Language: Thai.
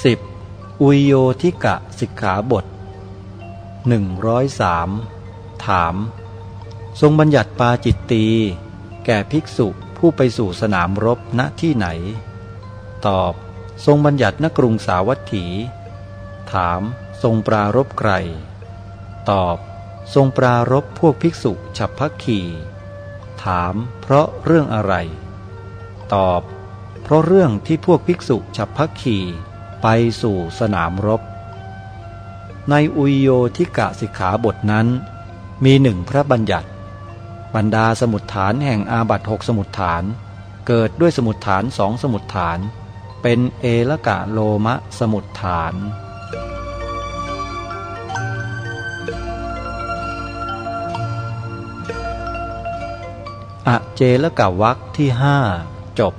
10. อุยโยทิกะสิกขาบท 103 ถาม ทรงบัญญัติปาจิตตี แก่ภิกษุผู้ไปสู่สนามรบณที่ไหน ตอบ ทรงบัญญัติณกรุงสาวัตถี ถาม ทรงปรารบใคร ตอบ ทรงปรารบพวกภิกษุฉับพักขีถาม เพราะเรื่องอะไร ตอบ เพราะเรื่องที่พวกภิกษุฉับพักขี ไปสู่สนามรบ ในอุยโยทิกะสิกขาบทนั้น มีหนึ่งพระบัญญัติ บรรดาสมุดฐานแห่งอาบัตหกสมุดฐาน เกิดด้วยสมุดฐานสองสมุดฐาน เป็นเอละกะโลมะสมุดฐานอเจละกะวักที่ห้าจบ